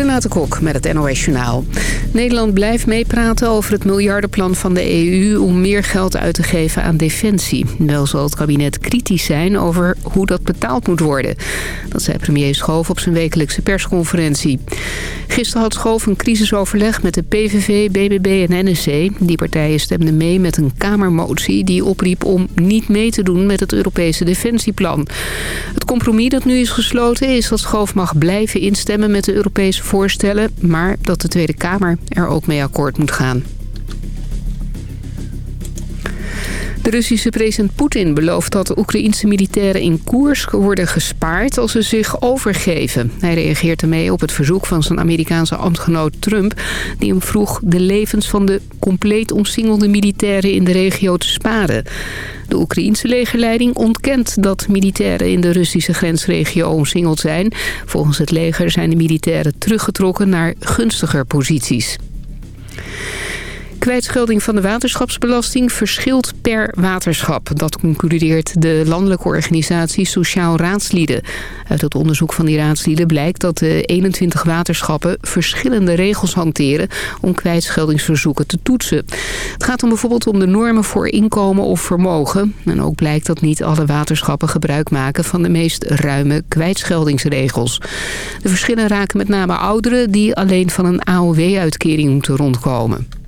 Renate Kok met het NOS Journaal. Nederland blijft meepraten over het miljardenplan van de EU... om meer geld uit te geven aan defensie. Wel zal het kabinet kritisch zijn over hoe dat betaald moet worden. Dat zei premier Schoof op zijn wekelijkse persconferentie. Gisteren had Schoof een crisisoverleg met de PVV, BBB en NSC. Die partijen stemden mee met een Kamermotie... die opriep om niet mee te doen met het Europese defensieplan. Het compromis dat nu is gesloten is dat Schoof mag blijven instemmen met de Europese voorstellen... maar dat de Tweede Kamer er ook mee akkoord moet gaan. De Russische president Poetin belooft dat de Oekraïense militairen in Koersk worden gespaard als ze zich overgeven. Hij reageert ermee op het verzoek van zijn Amerikaanse ambtgenoot Trump... die hem vroeg de levens van de compleet omsingelde militairen in de regio te sparen. De Oekraïense legerleiding ontkent dat militairen in de Russische grensregio omsingeld zijn. Volgens het leger zijn de militairen teruggetrokken naar gunstiger posities. Kwijtschelding van de waterschapsbelasting verschilt per waterschap. Dat concludeert de landelijke organisatie Sociaal Raadslieden. Uit het onderzoek van die raadslieden blijkt dat de 21 waterschappen verschillende regels hanteren om kwijtscheldingsverzoeken te toetsen. Het gaat dan bijvoorbeeld om de normen voor inkomen of vermogen. En ook blijkt dat niet alle waterschappen gebruik maken van de meest ruime kwijtscheldingsregels. De verschillen raken met name ouderen die alleen van een AOW-uitkering moeten rondkomen.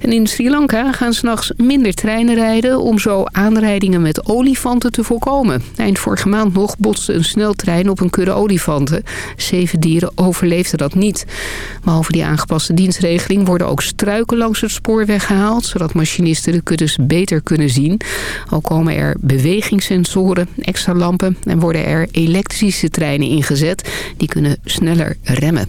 En in Sri Lanka gaan s'nachts minder treinen rijden om zo aanrijdingen met olifanten te voorkomen. Eind vorige maand nog botste een sneltrein op een kudde olifanten. Zeven dieren overleefden dat niet. Behalve die aangepaste dienstregeling worden ook struiken langs het spoor weggehaald... zodat machinisten de kuddes beter kunnen zien. Ook komen er bewegingssensoren, extra lampen en worden er elektrische treinen ingezet. Die kunnen sneller remmen.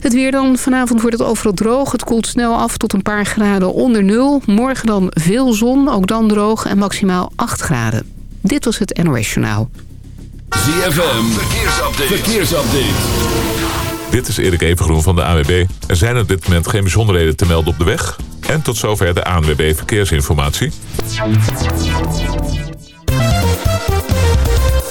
Het weer dan. Vanavond wordt het overal droog. Het koelt snel af tot een paar graden onder nul. Morgen dan veel zon, ook dan droog en maximaal 8 graden. Dit was het NOS Journaal. ZFM, verkeersupdate. verkeersupdate. Dit is Erik Evengroen van de AWB. Er zijn op dit moment geen bijzonderheden te melden op de weg. En tot zover de ANWB Verkeersinformatie.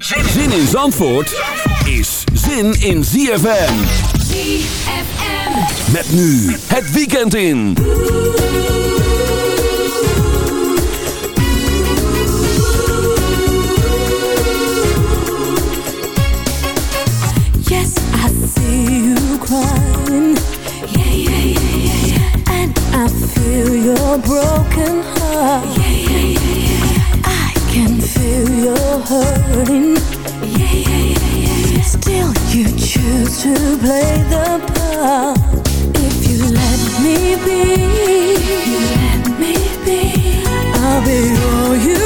Zin in Zandvoort is zin in ZFM. ZFM. Met nu het weekend in. Yes, I see you crying. Yeah, yeah, yeah, yeah, yeah. And I feel your broken heart. Yeah, yeah, can feel your hurting. Yeah, yeah, yeah, yeah. Still, you choose to play the part. If you let me be, you let me be. I'll be all you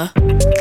uh.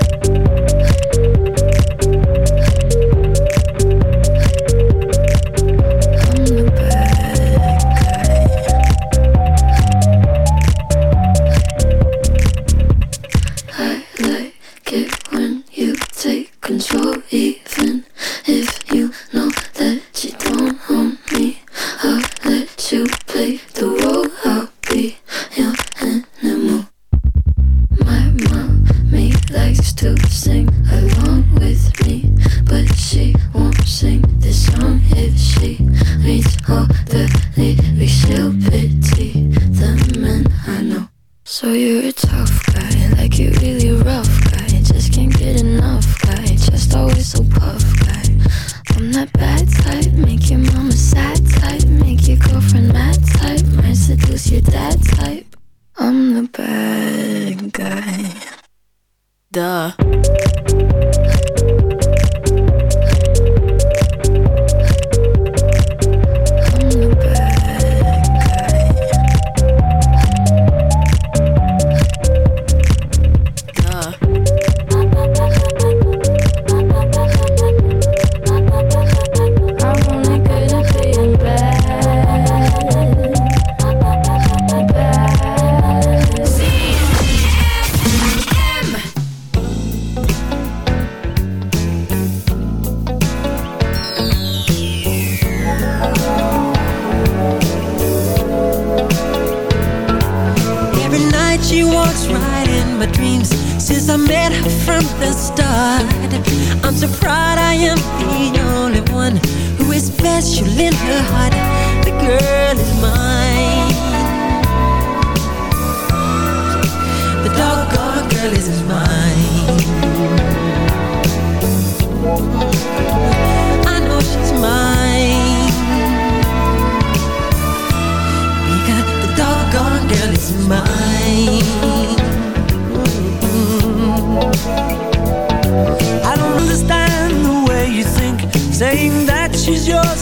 special in her heart. The girl is mine. The doggone girl is mine.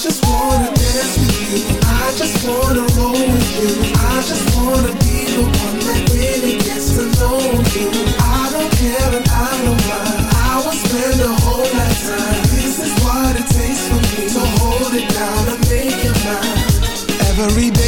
Just wanna dance with you. I just wanna roll with you. I just wanna be the one that really gets to know you. I don't care and I don't mind. I will spend a whole lifetime. This is what it takes for me to hold it down and make it mine. Every day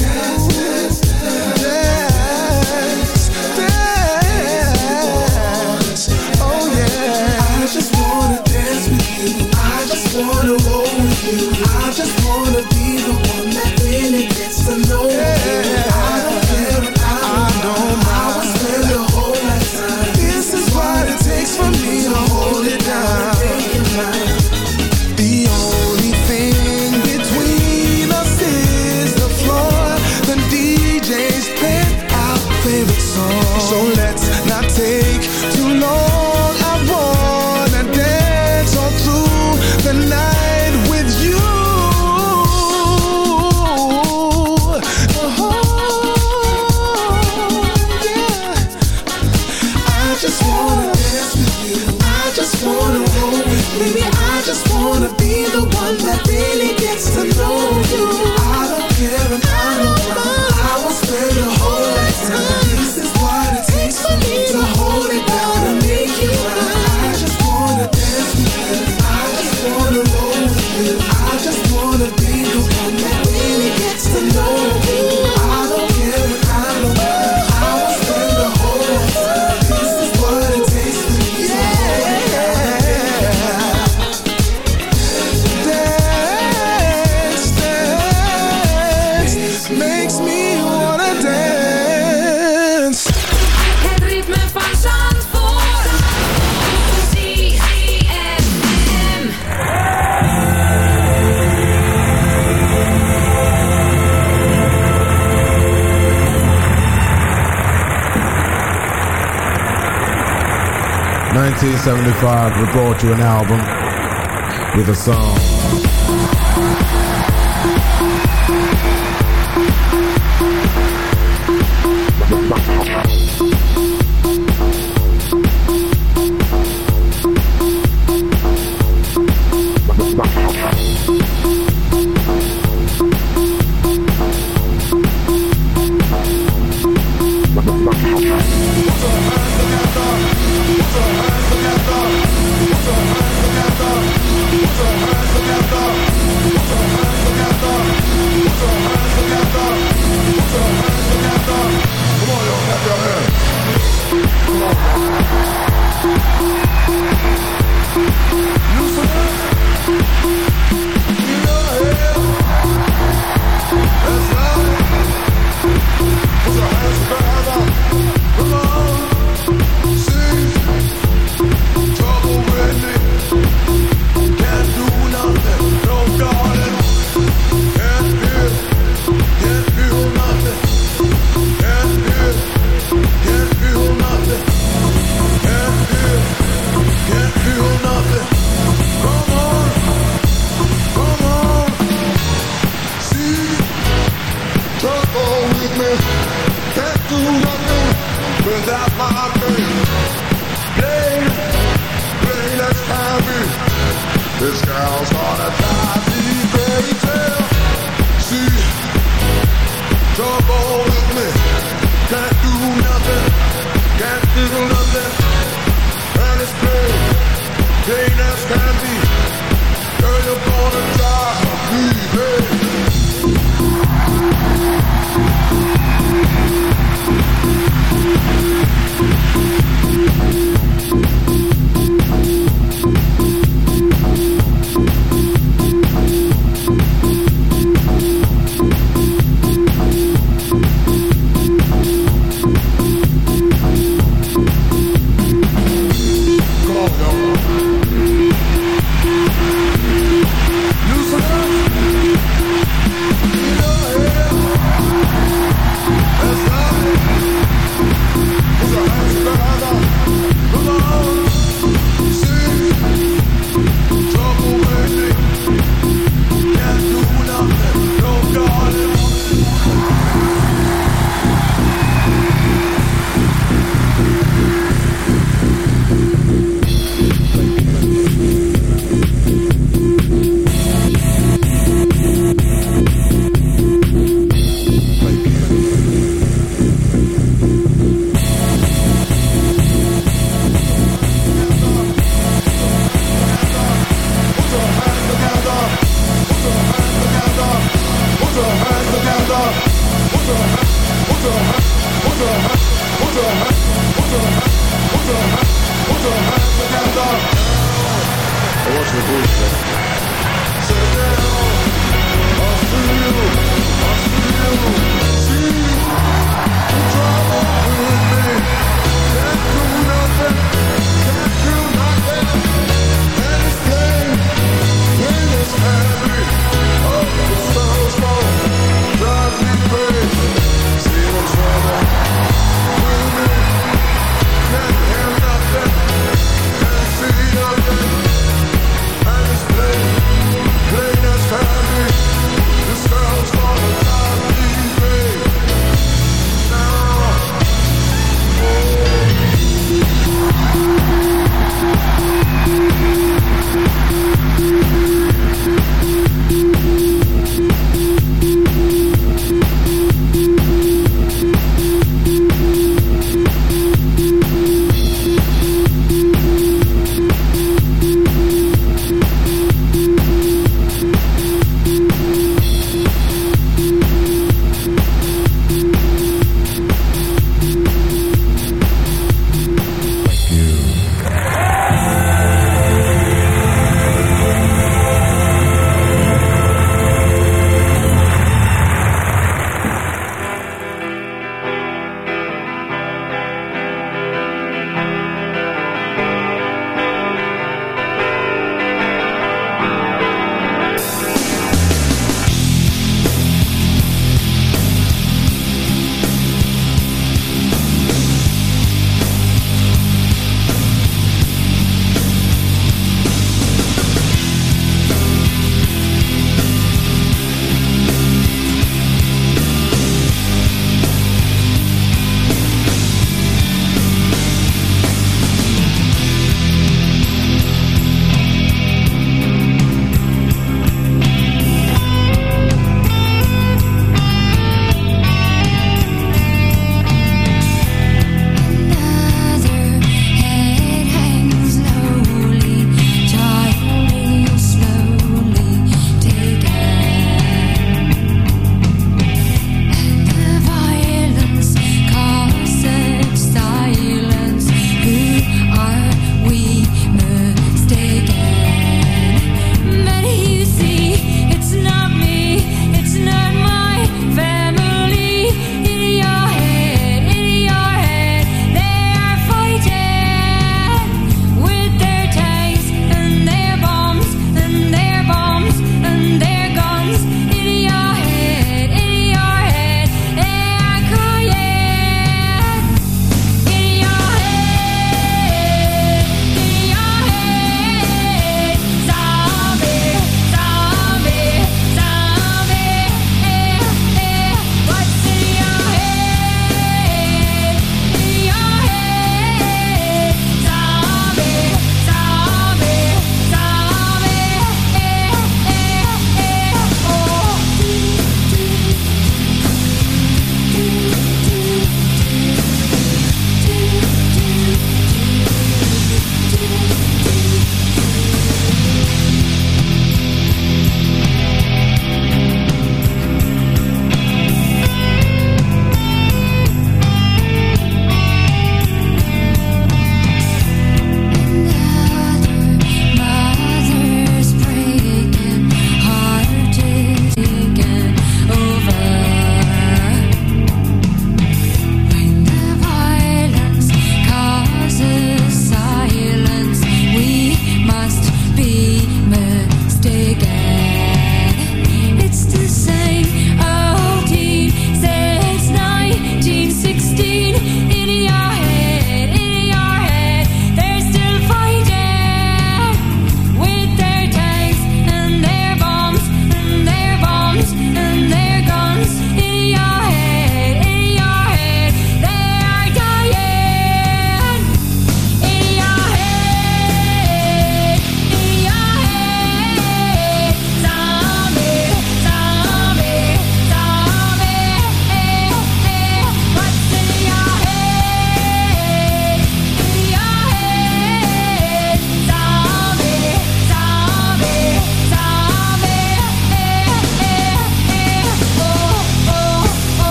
Wanna roll with you. I just wanna be the one Baby, I just wanna be the one that really gets to know 75 we brought you an album with a song.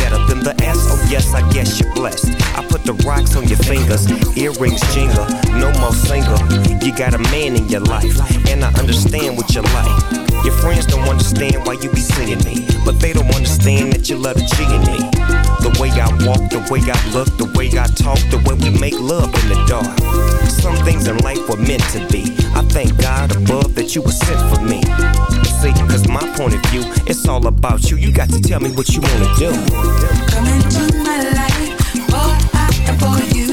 Better than the S. Oh, yes, I guess you're blessed. I put the rocks on your fingers, earrings jingle, no more single. You got a man in your life, and I understand what you like. Your friends don't understand why you be seeing me, but they don't understand that you love the G in me. The way I walk, the way I look, the way I talk, the way we make love in the dark. Some things in life were meant to be. I thank God above that you were sent for me. See, cause my point of view, it's all about you. You got to tell me what you wanna do. Come into my life, boy, I adore you.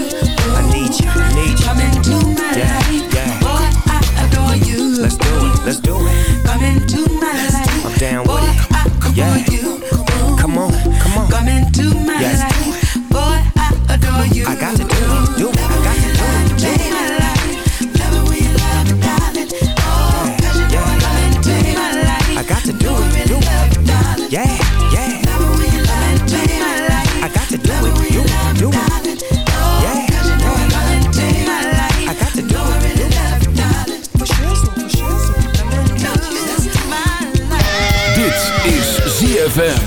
Let's do it, let's do it. Come into my life, I'm down with boy, it. I adore Yeah. you. Come on, come on. Come into my Yes. life, boy, I adore you. I got ZFM.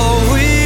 all we've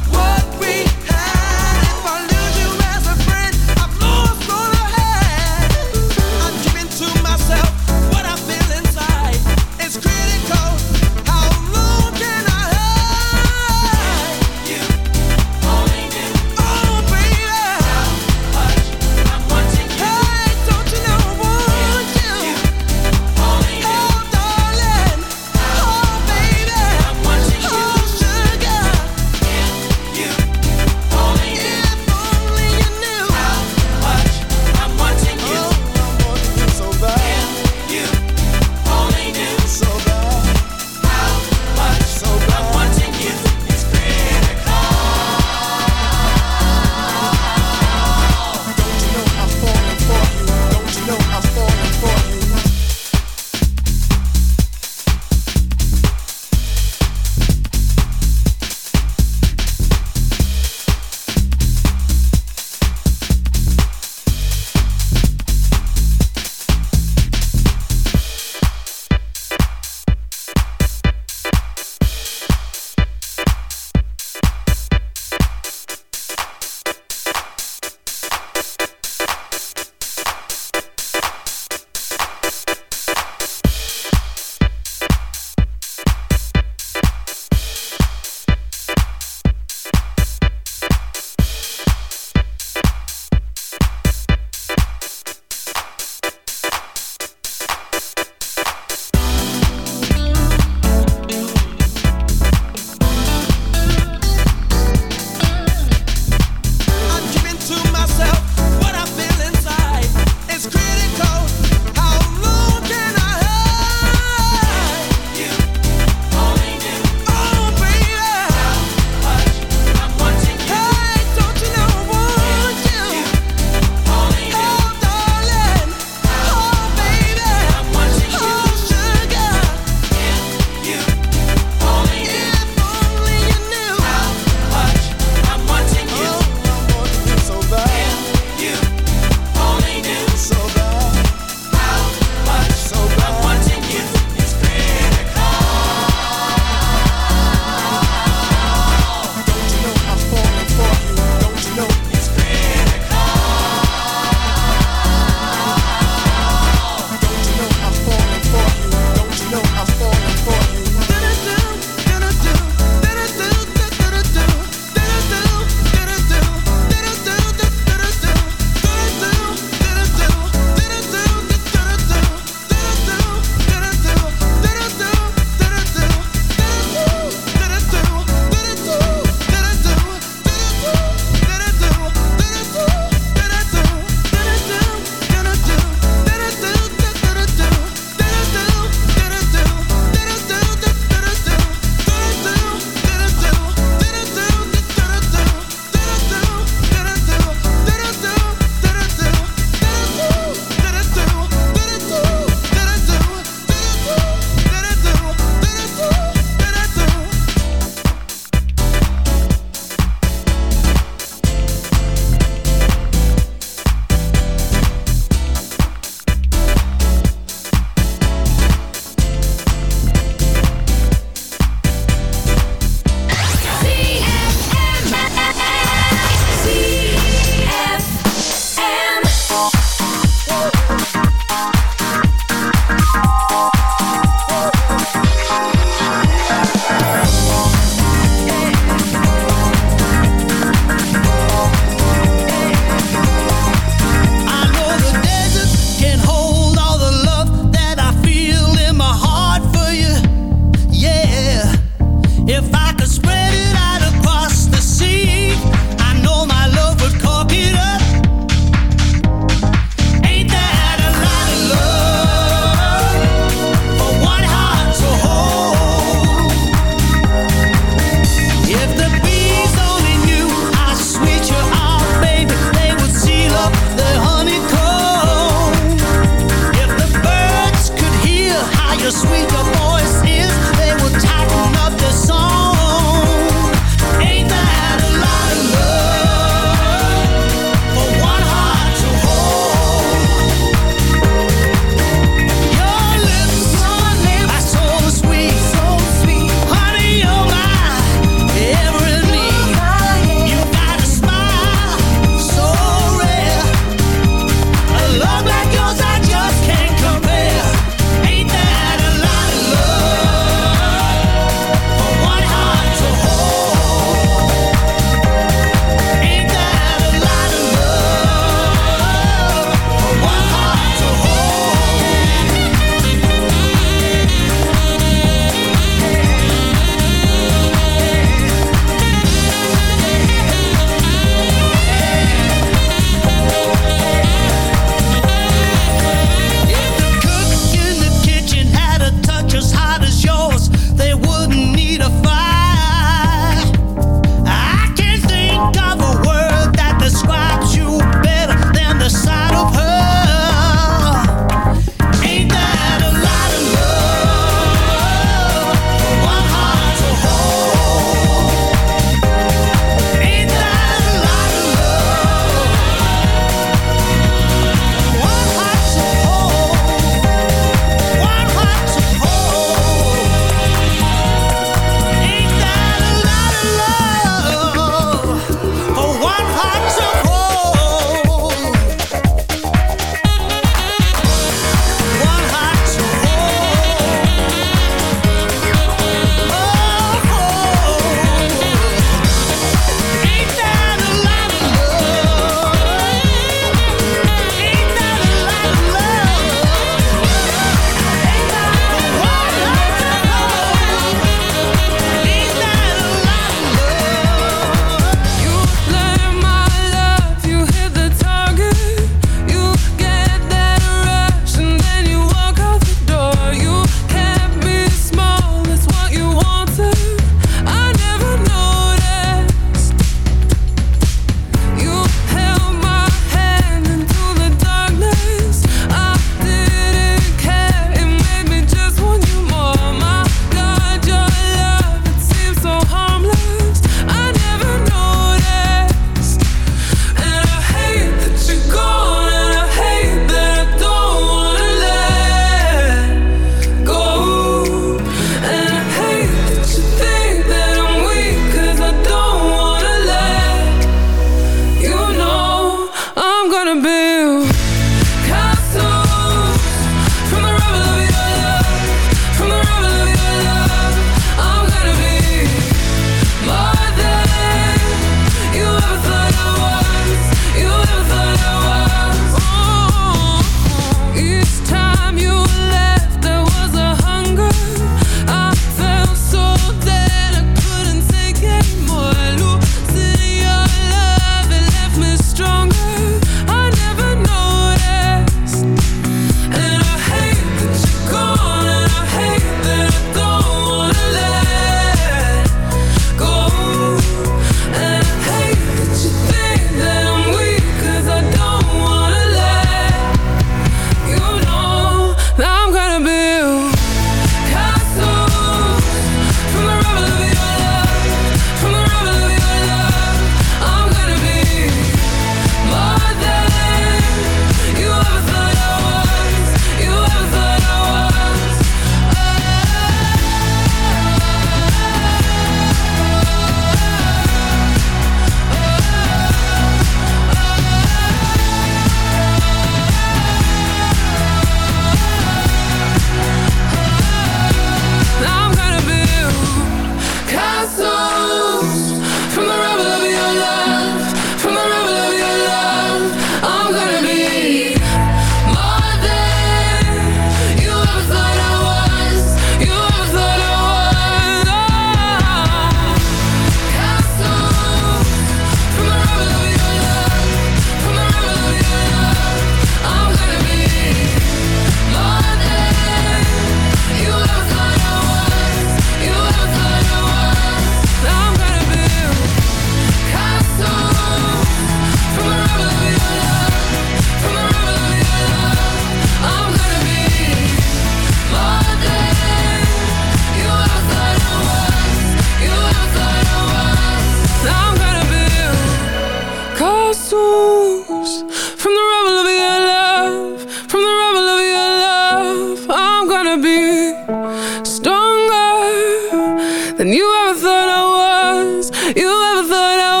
thought I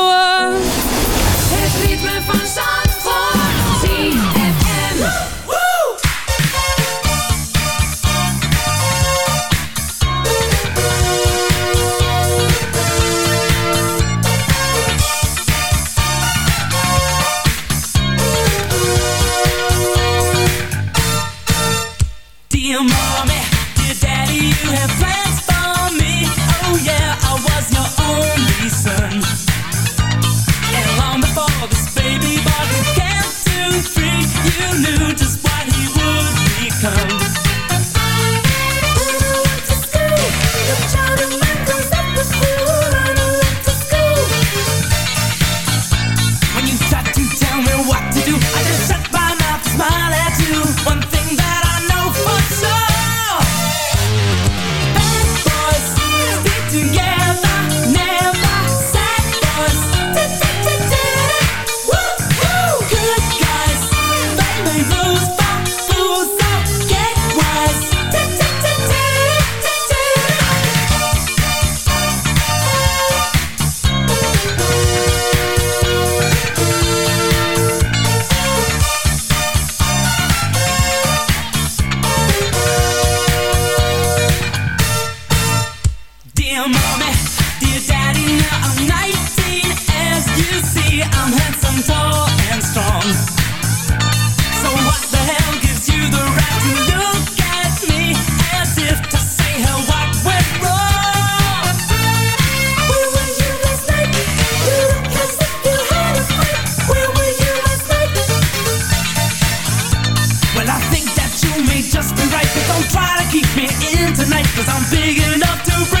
just be right But don't try to keep me in tonight Cause I'm big enough to break